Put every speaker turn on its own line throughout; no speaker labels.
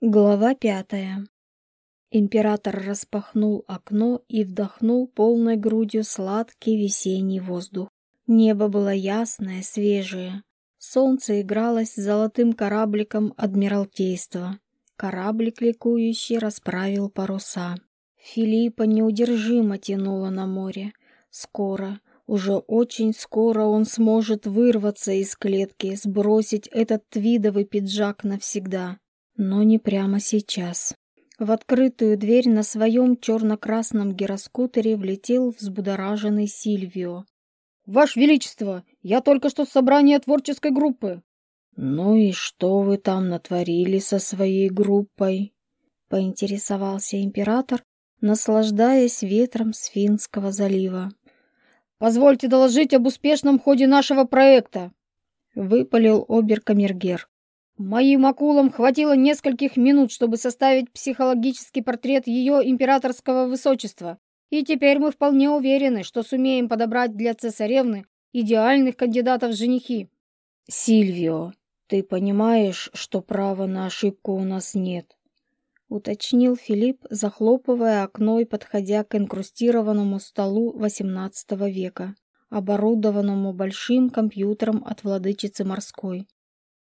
Глава пятая. Император распахнул окно и вдохнул полной грудью сладкий весенний воздух. Небо было ясное, свежее. Солнце игралось золотым корабликом Адмиралтейства. Кораблик ликующий расправил паруса. Филиппа неудержимо тянуло на море. Скоро, уже очень скоро он сможет вырваться из клетки, сбросить этот твидовый пиджак навсегда но не прямо сейчас. В открытую дверь на своем черно-красном гироскутере влетел взбудораженный Сильвио.
«Ваше Величество, я только что с собрания творческой группы!»
«Ну и что вы там натворили со своей группой?» — поинтересовался император, наслаждаясь ветром с Финского залива.
«Позвольте доложить об успешном ходе нашего проекта!» — выпалил обер-камергер. Моим акулам хватило нескольких минут, чтобы составить психологический портрет ее императорского высочества, и теперь мы вполне уверены, что сумеем подобрать для цесаревны идеальных кандидатов в женихи.
«Сильвио, ты понимаешь, что права на ошибку у нас нет?» — уточнил Филипп, захлопывая окно и подходя к инкрустированному столу XVIII века, оборудованному большим компьютером от владычицы морской.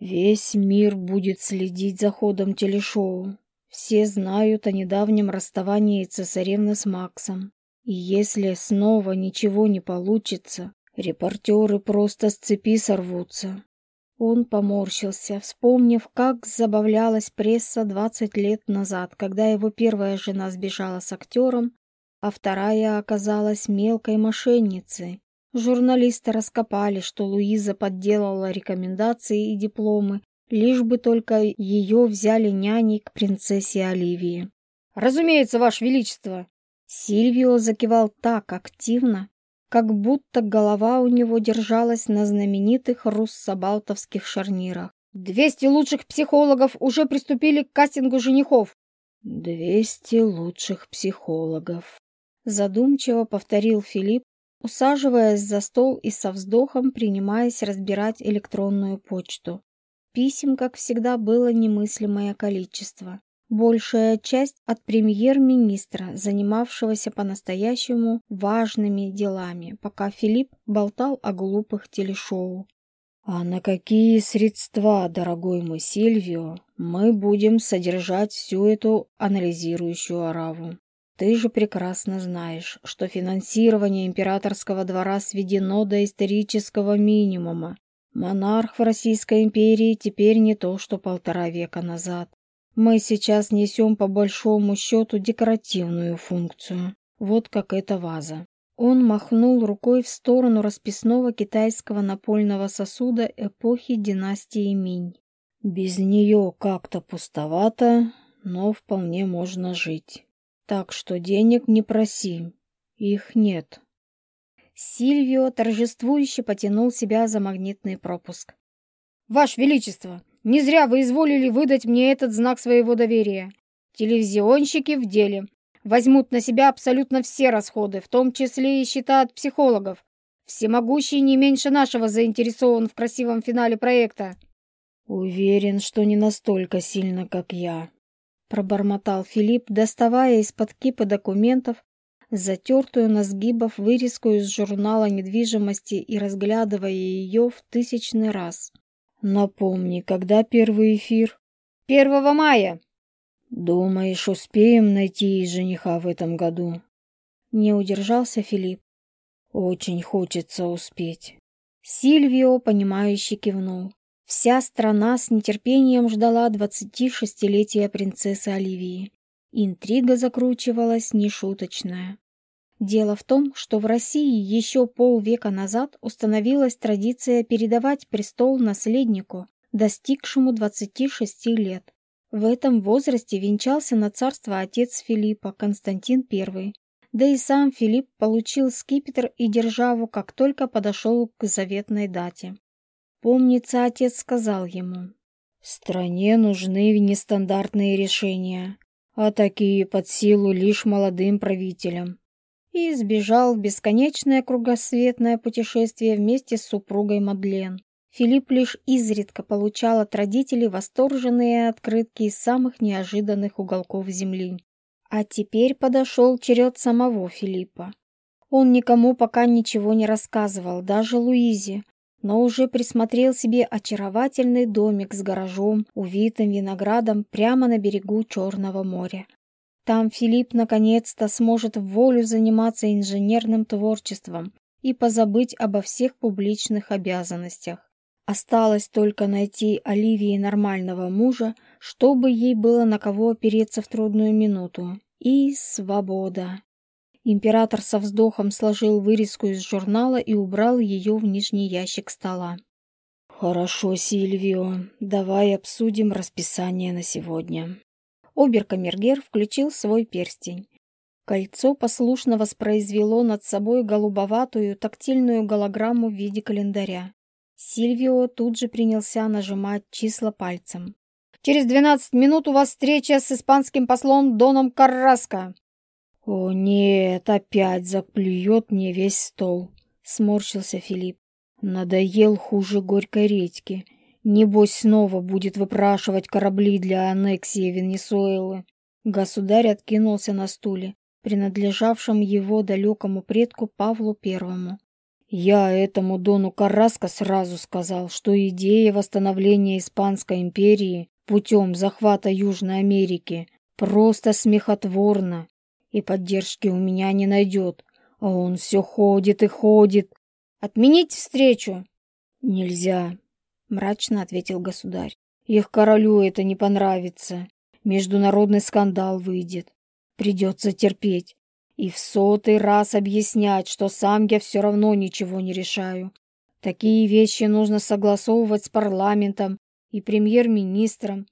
Весь мир будет следить за ходом телешоу. Все знают о недавнем расставании цесаревны с Максом. И если снова ничего не получится, репортеры просто с цепи сорвутся. Он поморщился, вспомнив, как забавлялась пресса 20 лет назад, когда его первая жена сбежала с актером, а вторая оказалась мелкой мошенницей, Журналисты раскопали, что Луиза подделала рекомендации и дипломы, лишь бы только ее взяли няней к принцессе Оливии.
«Разумеется, Ваше Величество!»
Сильвио закивал так активно, как будто голова у него держалась на знаменитых руссобалтовских шарнирах.
«Двести лучших психологов уже приступили к кастингу женихов!»
«Двести лучших психологов!» Задумчиво повторил Филипп, Усаживаясь за стол и со вздохом принимаясь разбирать электронную почту. Писем, как всегда, было немыслимое количество. Большая часть от премьер-министра, занимавшегося по-настоящему важными делами, пока Филипп болтал о глупых телешоу. «А на какие средства, дорогой мой Сильвио, мы будем содержать всю эту анализирующую ораву?» Ты же прекрасно знаешь, что финансирование императорского двора сведено до исторического минимума. Монарх в Российской империи теперь не то, что полтора века назад. Мы сейчас несем по большому счету декоративную функцию. Вот как эта ваза. Он махнул рукой в сторону расписного китайского напольного сосуда эпохи династии Минь. Без нее как-то пустовато, но вполне можно жить так что денег не проси, их нет». Сильвио торжествующе потянул себя за магнитный пропуск.
«Ваше Величество, не зря вы изволили выдать мне этот знак своего доверия. Телевизионщики в деле. Возьмут на себя абсолютно все расходы, в том числе и счета от психологов. Всемогущий не меньше нашего заинтересован в красивом финале проекта».
«Уверен, что не настолько сильно, как я», пробормотал Филипп, доставая из-под кипа документов затертую на сгибов вырезку из журнала недвижимости и разглядывая ее в тысячный раз. «Напомни, когда первый эфир?»
«Первого мая!»
«Думаешь, успеем найти жениха в этом году?» Не удержался Филипп. «Очень хочется успеть». Сильвио, понимающе кивнул. Вся страна с нетерпением ждала 26-летия принцессы Оливии. Интрига закручивалась нешуточная. Дело в том, что в России еще полвека назад установилась традиция передавать престол наследнику, достигшему 26 лет. В этом возрасте венчался на царство отец Филиппа Константин I, да и сам Филипп получил скипетр и державу, как только подошел к заветной дате помнится отец сказал ему стране нужны нестандартные решения а такие под силу лишь молодым правителям и сбежал в бесконечное кругосветное путешествие вместе с супругой Мадлен. Филипп лишь изредка получал от родителей восторженные открытки из самых неожиданных уголков земли. А теперь подошел черед самого Филиппа. Он никому пока ничего не рассказывал, даже Луизе, но уже присмотрел себе очаровательный домик с гаражом, увитым виноградом прямо на берегу Черного моря. Там Филипп наконец-то сможет в волю заниматься инженерным творчеством и позабыть обо всех публичных обязанностях. Осталось только найти Оливии нормального мужа, чтобы ей было на кого опереться в трудную минуту. И свобода. Император со вздохом сложил вырезку из журнала и убрал ее в нижний ящик стола. «Хорошо, Сильвио, давай обсудим расписание на сегодня». Оберкамергер включил свой перстень. Кольцо послушно воспроизвело над собой голубоватую тактильную голограмму в виде календаря. Сильвио тут же принялся нажимать числа пальцем.
«Через двенадцать минут у вас встреча с испанским послом Доном Карраско.
«О, нет, опять заплюет мне весь стол», — сморщился Филипп. «Надоел хуже горькой редьки. Небось, снова будет выпрашивать корабли для аннексии Венесуэлы». Государь откинулся на стуле, принадлежавшем его далекому предку Павлу Первому. «Я этому Дону Караско сразу сказал, что идея восстановления Испанской империи путем захвата Южной Америки просто смехотворна и поддержки у меня не найдет. А он все ходит и ходит.
Отменить встречу!»
«Нельзя», — мрачно ответил государь. «Их королю это не понравится. Международный скандал выйдет. Придется терпеть. И в сотый раз объяснять, что сам я все равно ничего не решаю. Такие вещи нужно согласовывать с парламентом и премьер-министром.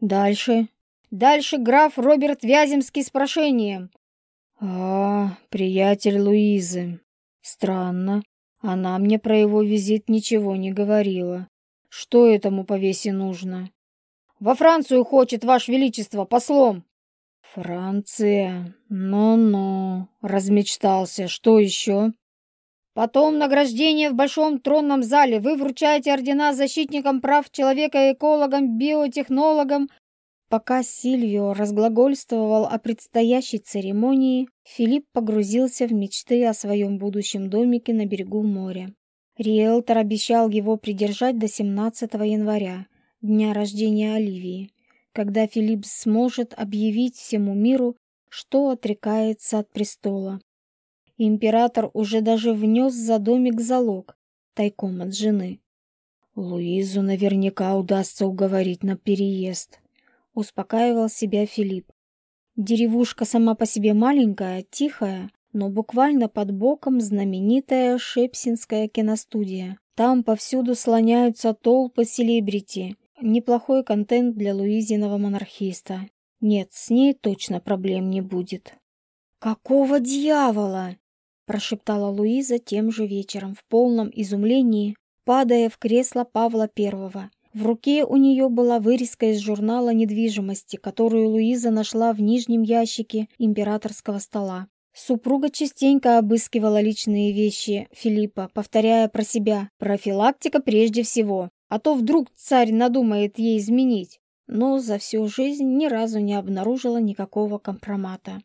Дальше
Дальше граф Роберт Вяземский с прошением.
А, приятель Луизы. Странно, она мне про его визит ничего не говорила. Что этому повесе нужно?
Во Францию хочет, Ваше Величество, послом.
Франция, ну-ну, размечтался. Что еще?
Потом награждение в Большом тронном зале. Вы вручаете ордена защитникам прав человека, экологам, биотехнологам,
Пока Сильвио разглагольствовал о предстоящей церемонии, Филипп погрузился в мечты о своем будущем домике на берегу моря. Риэлтор обещал его придержать до 17 января, дня рождения Оливии, когда Филипп сможет объявить всему миру, что отрекается от престола. Император уже даже внес за домик залог, тайком от жены. Луизу наверняка удастся уговорить на переезд успокаивал себя Филипп. Деревушка сама по себе маленькая, тихая, но буквально под боком знаменитая Шепсинская киностудия. Там повсюду слоняются толпы селебрити. Неплохой контент для Луизиного монархиста. Нет, с ней точно проблем не будет. «Какого дьявола?» – прошептала Луиза тем же вечером в полном изумлении, падая в кресло Павла Первого – в руке у нее была вырезка из журнала недвижимости, которую Луиза нашла в нижнем ящике императорского стола. Супруга частенько обыскивала личные вещи Филиппа, повторяя про себя «профилактика прежде всего», а то вдруг царь надумает ей изменить, но за всю жизнь ни разу не обнаружила никакого компромата.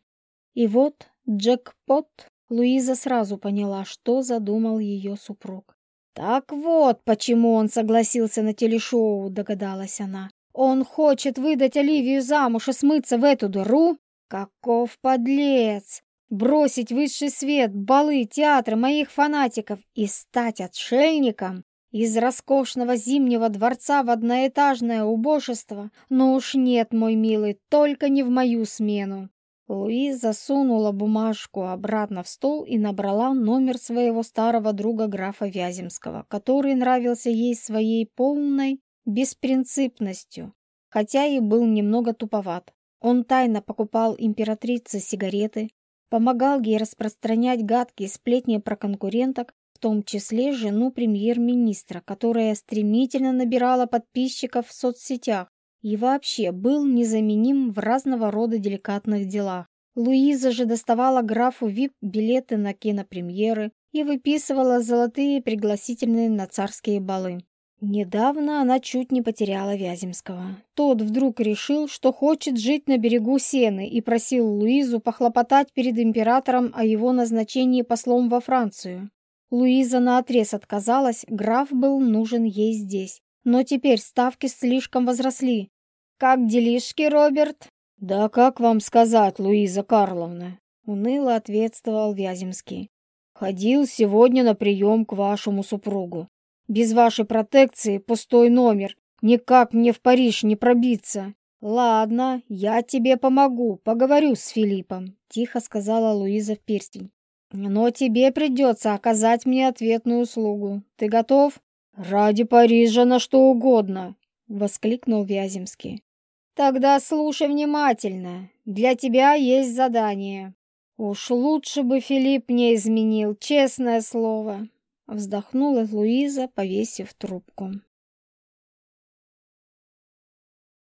И вот джекпот Луиза сразу поняла, что задумал ее супруг.
«Так вот, почему он согласился на телешоу», — догадалась она. «Он хочет выдать Оливию замуж и смыться в эту дыру? Каков подлец! Бросить высший свет, балы, театры моих фанатиков и стать отшельником? Из роскошного зимнего дворца в одноэтажное убожество? Ну уж нет, мой милый, только не в мою смену.
Луиза засунула бумажку обратно в стол и набрала номер своего старого друга графа Вяземского, который нравился ей своей полной беспринципностью, хотя и был немного туповат. Он тайно покупал императрице сигареты, помогал ей распространять гадкие сплетни про конкуренток, в том числе жену премьер-министра, которая стремительно набирала подписчиков в соцсетях и вообще был незаменим в разного рода деликатных делах. Луиза же доставала графу ВИП билеты на кинопремьеры и выписывала золотые пригласительные на царские балы. Недавно она чуть не потеряла Вяземского. Тот вдруг решил, что хочет жить на берегу Сены и просил Луизу похлопотать перед императором о его назначении послом во Францию. Луиза наотрез отказалась, граф был нужен ей здесь но теперь ставки слишком возросли. Как делишки, Роберт?»
«Да как вам сказать, Луиза Карловна?»
— уныло ответствовал Вяземский.
«Ходил сегодня на прием к вашему супругу. Без вашей протекции пустой номер. Никак мне в Париж не пробиться.
Ладно, я тебе помогу, поговорю с Филиппом», — тихо сказала Луиза в перстень. «Но тебе придется оказать мне ответную услугу. Ты готов?»
«Ради Парижа на что угодно!»
— воскликнул Вяземский. «Тогда слушай внимательно. Для тебя есть задание. Уж лучше бы Филипп не изменил, честное слово!» — вздохнула Луиза, повесив трубку.